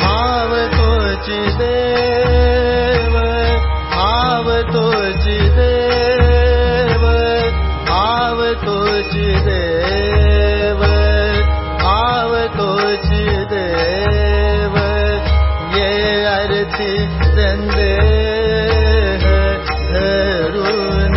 भाव तुझ देव भाव तुझ देव भाव तुझ देव भाव तुझ देव ये अर्थी संदेह धरुन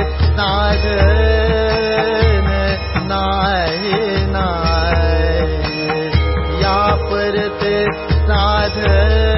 साध या यापरि साधन